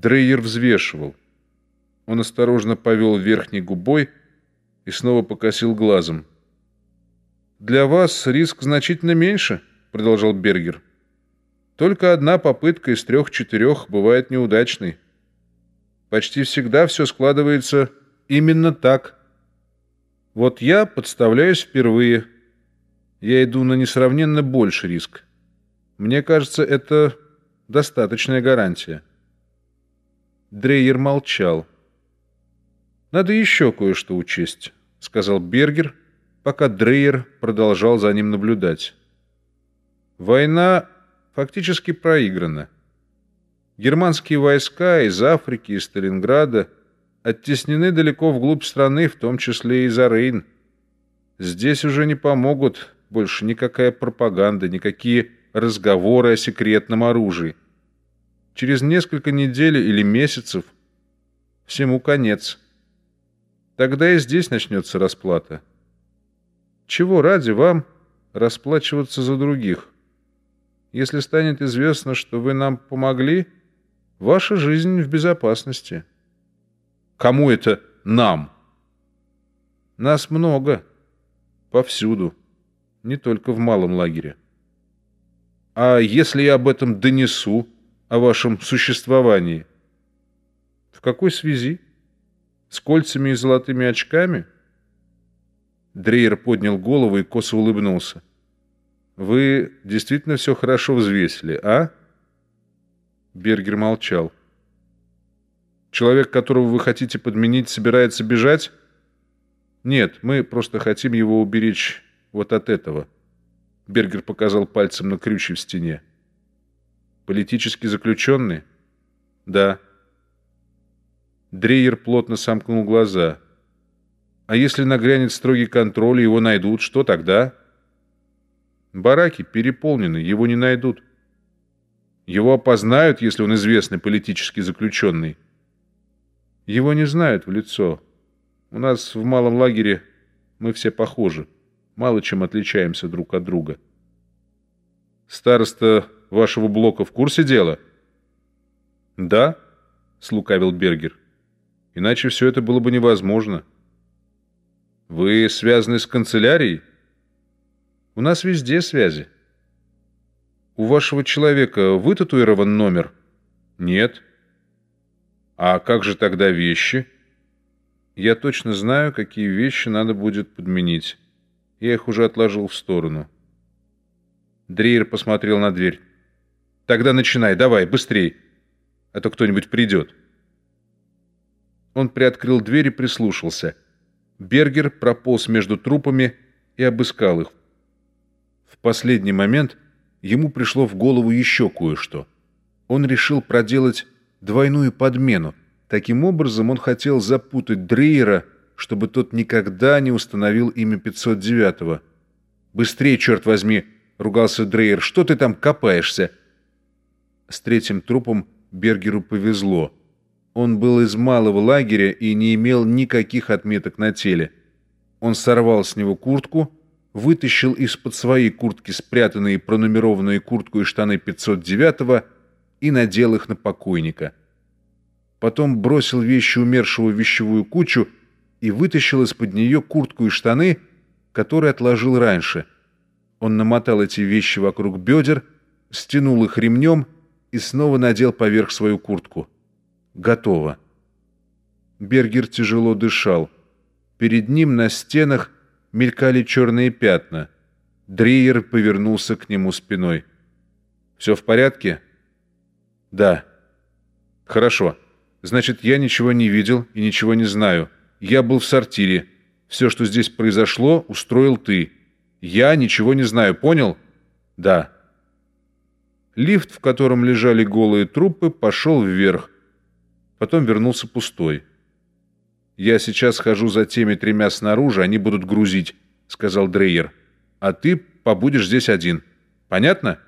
Дрейер взвешивал. Он осторожно повел верхней губой и снова покосил глазом. «Для вас риск значительно меньше», — продолжал Бергер. «Только одна попытка из трех-четырех бывает неудачной. Почти всегда все складывается именно так. Вот я подставляюсь впервые. Я иду на несравненно больше риск. Мне кажется, это достаточная гарантия». Дрейер молчал. «Надо еще кое-что учесть», — сказал Бергер, пока Дрейер продолжал за ним наблюдать. «Война фактически проиграна. Германские войска из Африки и Сталинграда оттеснены далеко вглубь страны, в том числе и за Рейн. Здесь уже не помогут больше никакая пропаганда, никакие разговоры о секретном оружии. Через несколько недель или месяцев всему конец». Тогда и здесь начнется расплата. Чего ради вам расплачиваться за других? Если станет известно, что вы нам помогли, ваша жизнь в безопасности. Кому это «нам»? Нас много. Повсюду. Не только в малом лагере. А если я об этом донесу, о вашем существовании? В какой связи? С кольцами и золотыми очками? Дрейер поднял голову и косо улыбнулся. Вы действительно все хорошо взвесили, а? Бергер молчал. Человек, которого вы хотите подменить, собирается бежать? Нет, мы просто хотим его уберечь вот от этого. Бергер показал пальцем на крючи в стене. Политический заключенный? Да. Дрейер плотно сомкнул глаза. «А если нагрянет строгий контроль и его найдут, что тогда?» «Бараки переполнены, его не найдут. Его опознают, если он известный политический заключенный. Его не знают в лицо. У нас в малом лагере мы все похожи, мало чем отличаемся друг от друга». «Староста вашего блока в курсе дела?» «Да», — слукавил Бергер. Иначе все это было бы невозможно. Вы связаны с канцелярией? У нас везде связи. У вашего человека вытатуирован номер? Нет. А как же тогда вещи? Я точно знаю, какие вещи надо будет подменить. Я их уже отложил в сторону. Дрейер посмотрел на дверь. Тогда начинай, давай, быстрей, а то кто-нибудь придет. Он приоткрыл дверь и прислушался. Бергер прополз между трупами и обыскал их. В последний момент ему пришло в голову еще кое-что. Он решил проделать двойную подмену. Таким образом, он хотел запутать Дрейера, чтобы тот никогда не установил имя 509-го. «Быстрее, черт возьми!» — ругался Дрейер. «Что ты там копаешься?» С третьим трупом Бергеру повезло — он был из малого лагеря и не имел никаких отметок на теле. Он сорвал с него куртку, вытащил из-под своей куртки спрятанные пронумерованные куртку и штаны 509-го и надел их на покойника. Потом бросил вещи умершего в вещевую кучу и вытащил из-под нее куртку и штаны, которые отложил раньше. Он намотал эти вещи вокруг бедер, стянул их ремнем и снова надел поверх свою куртку. Готово. Бергер тяжело дышал. Перед ним на стенах мелькали черные пятна. Дриер повернулся к нему спиной. «Все в порядке?» «Да». «Хорошо. Значит, я ничего не видел и ничего не знаю. Я был в сортире. Все, что здесь произошло, устроил ты. Я ничего не знаю, понял?» «Да». Лифт, в котором лежали голые трупы, пошел вверх. Потом вернулся пустой. «Я сейчас хожу за теми тремя снаружи, они будут грузить», — сказал Дрейер. «А ты побудешь здесь один. Понятно?»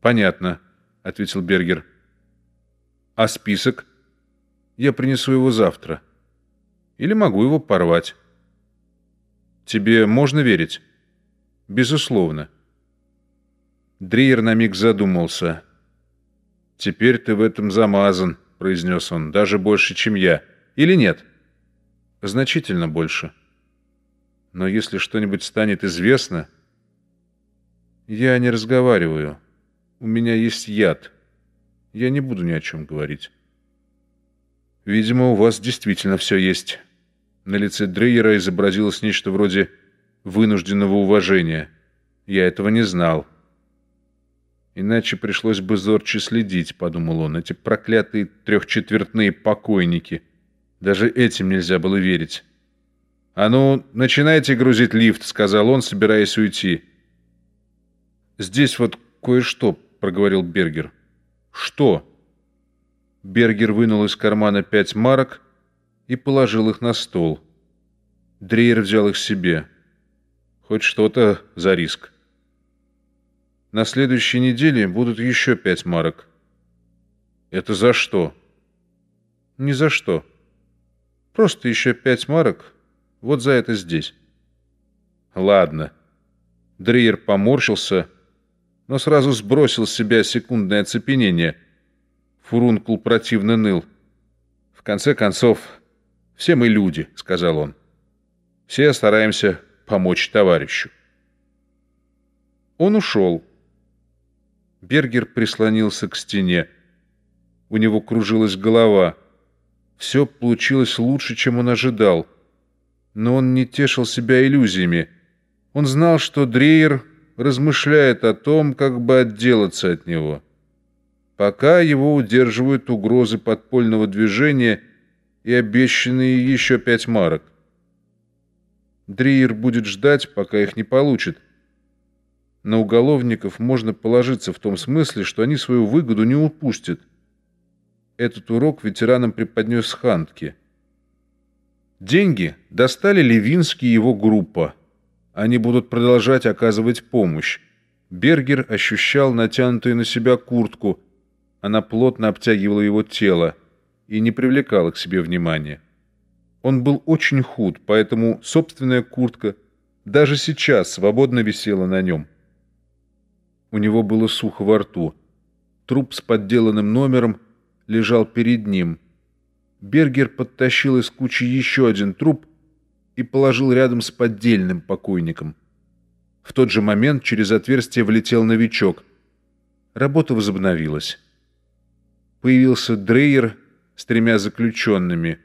«Понятно», — ответил Бергер. «А список?» «Я принесу его завтра. Или могу его порвать». «Тебе можно верить?» «Безусловно». Дрейер на миг задумался. «Теперь ты в этом замазан», произнес он, — «даже больше, чем я. Или нет?» «Значительно больше. Но если что-нибудь станет известно...» «Я не разговариваю. У меня есть яд. Я не буду ни о чем говорить». «Видимо, у вас действительно все есть». На лице Дрейера изобразилось нечто вроде вынужденного уважения. «Я этого не знал». Иначе пришлось бы зорче следить, подумал он. Эти проклятые трехчетвертные покойники. Даже этим нельзя было верить. «А ну, начинайте грузить лифт», — сказал он, собираясь уйти. «Здесь вот кое-что», — проговорил Бергер. «Что?» Бергер вынул из кармана пять марок и положил их на стол. Дрейер взял их себе. Хоть что-то за риск. На следующей неделе будут еще пять марок. Это за что? Ни за что. Просто еще пять марок. Вот за это здесь. Ладно. Дрейер поморщился, но сразу сбросил с себя секундное оцепенение. Фурункул противно ныл. В конце концов, все мы люди, сказал он. Все стараемся помочь товарищу. Он ушел. Бергер прислонился к стене. У него кружилась голова. Все получилось лучше, чем он ожидал. Но он не тешил себя иллюзиями. Он знал, что Дрейер размышляет о том, как бы отделаться от него. Пока его удерживают угрозы подпольного движения и обещанные еще пять марок. Дрейер будет ждать, пока их не получит. На уголовников можно положиться в том смысле, что они свою выгоду не упустят. Этот урок ветеранам преподнес Хантке. Деньги достали Левинский и его группа. Они будут продолжать оказывать помощь. Бергер ощущал натянутую на себя куртку. Она плотно обтягивала его тело и не привлекала к себе внимания. Он был очень худ, поэтому собственная куртка даже сейчас свободно висела на нем. У него было сухо во рту. Труп с подделанным номером лежал перед ним. Бергер подтащил из кучи еще один труп и положил рядом с поддельным покойником. В тот же момент через отверстие влетел новичок. Работа возобновилась. Появился Дрейер с тремя заключенными.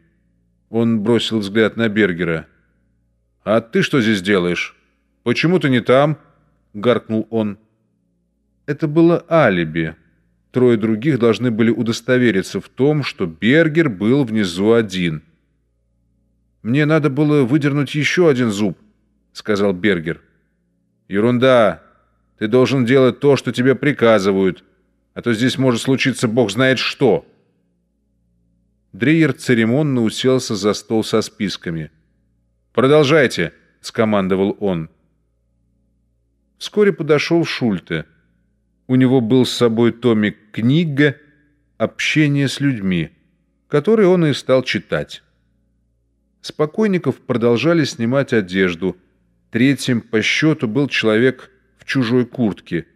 Он бросил взгляд на Бергера. «А ты что здесь делаешь? Почему ты не там?» — гаркнул он. Это было алиби. Трое других должны были удостовериться в том, что Бергер был внизу один. «Мне надо было выдернуть еще один зуб», — сказал Бергер. «Ерунда. Ты должен делать то, что тебе приказывают, а то здесь может случиться бог знает что». Дрейер церемонно уселся за стол со списками. «Продолжайте», — скомандовал он. Вскоре подошел Шульте — у него был с собой томик книга «Общение с людьми», который он и стал читать. С покойников продолжали снимать одежду. Третьим по счету был человек в чужой куртке.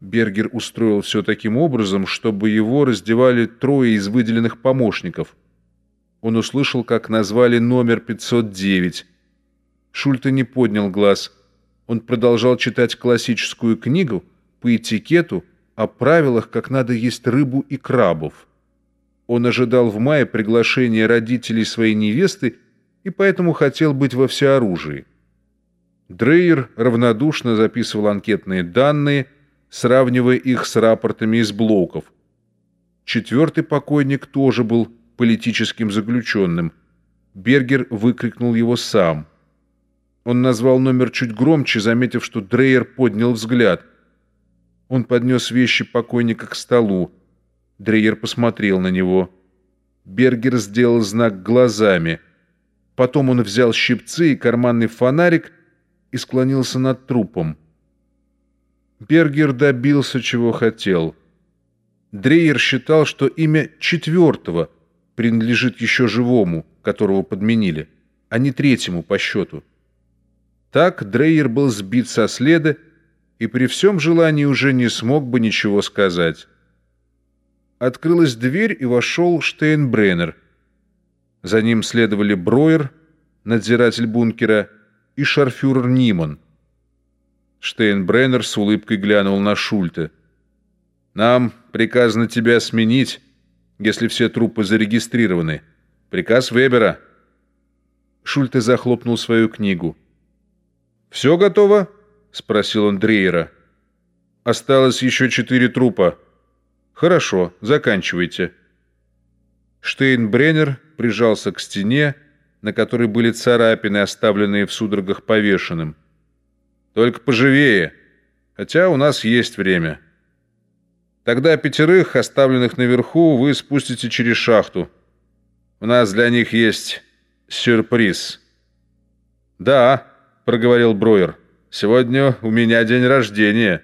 Бергер устроил все таким образом, чтобы его раздевали трое из выделенных помощников. Он услышал, как назвали номер 509. Шульте не поднял глаз. Он продолжал читать классическую книгу — по этикету о правилах, как надо есть рыбу и крабов. Он ожидал в мае приглашения родителей своей невесты и поэтому хотел быть во всеоружии. Дрейер равнодушно записывал анкетные данные, сравнивая их с рапортами из блоков. Четвертый покойник тоже был политическим заключенным. Бергер выкрикнул его сам. Он назвал номер чуть громче, заметив, что Дрейер поднял взгляд – он поднес вещи покойника к столу. Дрейер посмотрел на него. Бергер сделал знак глазами. Потом он взял щипцы и карманный фонарик и склонился над трупом. Бергер добился, чего хотел. Дрейер считал, что имя четвертого принадлежит еще живому, которого подменили, а не третьему по счету. Так Дрейер был сбит со следа и при всем желании уже не смог бы ничего сказать. открылась дверь и вошел Штейнбреннер. За ним следовали Броер, надзиратель бункера, и шарфюрер Ниман. Штейнбреннер с улыбкой глянул на Шульте. «Нам приказано тебя сменить, если все трупы зарегистрированы. Приказ Вебера». Шульте захлопнул свою книгу. «Все готово?» — спросил он Дрейера. «Осталось еще четыре трупа». «Хорошо, заканчивайте». Штейнбреннер прижался к стене, на которой были царапины, оставленные в судорогах повешенным. «Только поживее, хотя у нас есть время. Тогда пятерых, оставленных наверху, вы спустите через шахту. У нас для них есть сюрприз». «Да», — проговорил Броер, — «сегодня у меня день рождения».